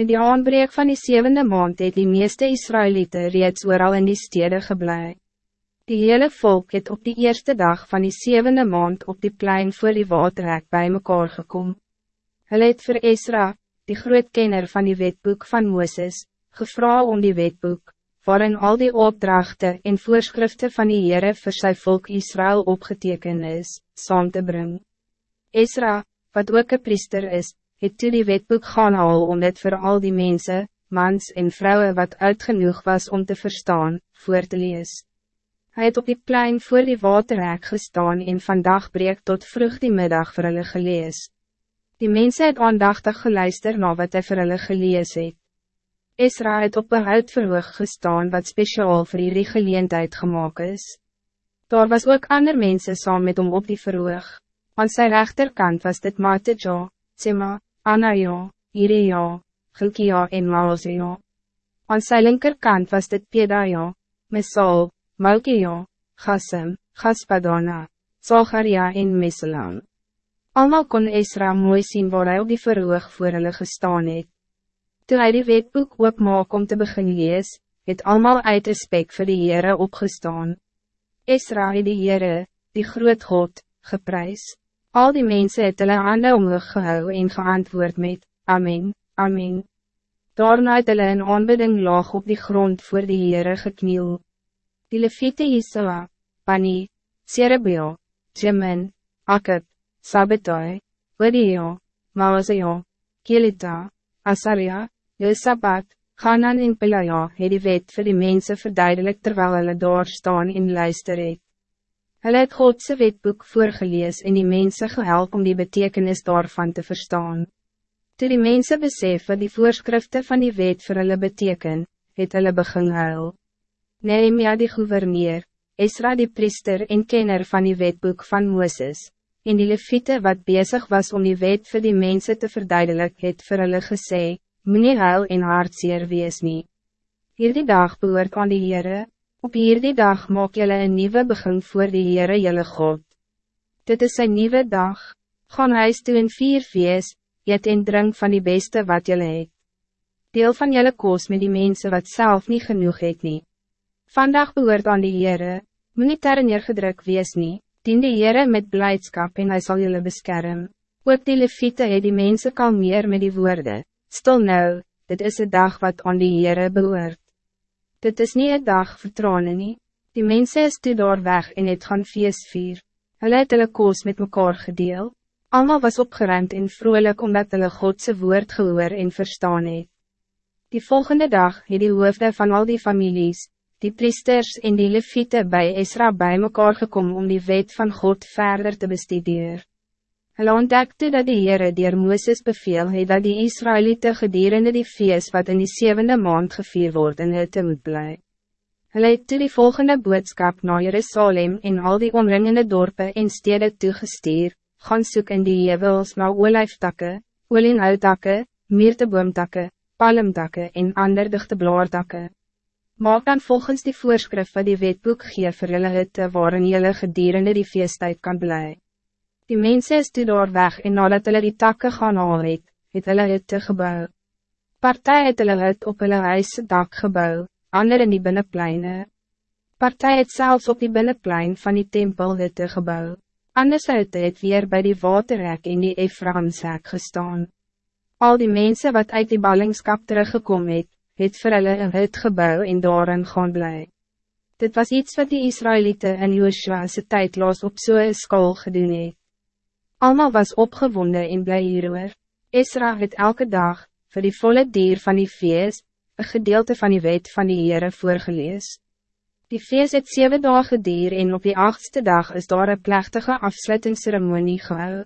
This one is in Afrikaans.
Met die aanbreek van die zevende maand het die meeste Israëlieten reeds ooral in die stede geblei. Die hele volk het op die eerste dag van die zevende maand op die plein voor die waterhek bij mekaar gekom. Hulle het vir Esra, die grootkenner van die wetboek van Mooses, gevra om die wetboek, waarin al die opdrachten en voorschriften van die Heere vir sy volk Israël opgeteken is, saam te brengen. Esra, wat ook een priester is, het toe die wetboek gaan al om dit voor al die mensen, mans en vrouwen wat uitgenoeg was om te verstaan, voor te lees. Hij het op die plein voor die waterrek gestaan en vandaag breek tot vroeg die middag vir hulle gelees. Die mensen het aandachtig geluister na wat hy vir hulle gelees het. Esra het op een uitverhoog gestaan wat speciaal voor die geleentheid gemaakt is. Daar was ook ander mensen saam met om op die verhoog. Aan sy rechterkant was dit Matejo, Tsema, Anaja, Iria, Gilkia en Maazia. Aan sy linkerkant was dit Pedaja, Mesal, Malkia, Gassem, Gaspadana, Zacharia en Meselam. Almal kon Esra mooi zien waar hy op die verhoog voor hulle gestaan het. Toe hy die wetboek oopmaak om te begin lees, het almal uit respect vir die Heere opgestaan. Esra het die Heere, die groot God, geprys. Al die mensen het hulle hande omhoog gehou en geantwoord met, Amen, Amen. Daarna het hulle een aanbidding laag op die grond voor die Heere gekniel. Die Levite Isala, Pani, Serebio, Jemin, Akib, Sabetai, Odio, Maazio, Kelita, Asaria, Josabat, Hanan en Pelaya het die wet vir die mense verduidelik terwijl hulle daar staan en luister het. Hulle het Godse wetboek voorgelees en die mensen gehelp om die betekenis daarvan te verstaan. Toe die mensen besef wat die voorschriften van die wet voor hulle beteken, het hulle begin huil. Nehemia die gouverneur, Esra die priester en kenner van die wetboek van Mooses, en die leviete wat bezig was om die wet voor die mensen te verduidelijk, het vir hulle gesê, Meneer huil en hartseer wees nie. Hierdie dag behoort aan die Heere, Op hierdie dag maak jylle een nieuwe begin voor die Heere jylle God. Dit is een nieuwe dag, gaan huis toe in vier feest, eet en drink van die beste wat jylle het. Deel van jylle koos met die mensen wat zelf niet genoeg het nie. Vandaag behoort aan die Heere, moet nie ter neergedruk wees nie, dien die Heere met blijdschap en hy sal jylle beskerm. Ook die leviete het die mense kalmeer met die woorden. Stil nou, dit is een dag wat aan die Heere behoort. Dit is niet een dag vertrouwen nie. Die mensen is toe daar weg en het gaan feest vier. Hulle het hulle koos met mekaar gedeel. Allemaal was opgeruimd en vrolijk omdat hulle Godse woord gehoor en verstaan het. Die volgende dag het die hoofde van al die families, die priesters en die leviete bij Esra bij mekaar gekomen om die wet van God verder te bestuderen. Hulle ontdekte dat die Heere dier Mooses beveel het dat die Israëlieten gedurende die feest wat in die zevende maand gevier word in hutte moet bly. Hulle het toe die volgende boodskap na Jerusalem en al die omringende dorpen en stede toegestuur, gaan soek in die hevels na olijftakke, olienhoutakke, meerteboomtakke, palmtakke en ander dichte blaartakke. Maak dan volgens die voorschrift wat die wetboek gee vir julle hitte waarin julle gedurende die feesttijd kan blijven. Die mensen is toe daar weg en nadat hulle die takke gaan haal het, het hulle het te gebouw. Partij het hulle het op hulle huise dak gebouw, ander in die binnenpleine. Partij het zelfs op die binnenplein van die tempel het te gebouw. Anders het het weer bij die waterrek in die Efraimshek gestaan. Al die mensen wat uit die ballingskap teruggekomen het, het vir hulle een hut gebouw en daarin gaan bly. Dit was iets wat die Israëlieten in Joshua's tijd los op zo'n so school gedoen het. Alma was opgewonden in blij hierover. Esra het elke dag, voor die volle dier van die feest, een gedeelte van die wet van die Heere voorgelees. Die feest het zeven dagen dier en op die achtste dag is daar een plechtige afsluitingsceremonie gehou.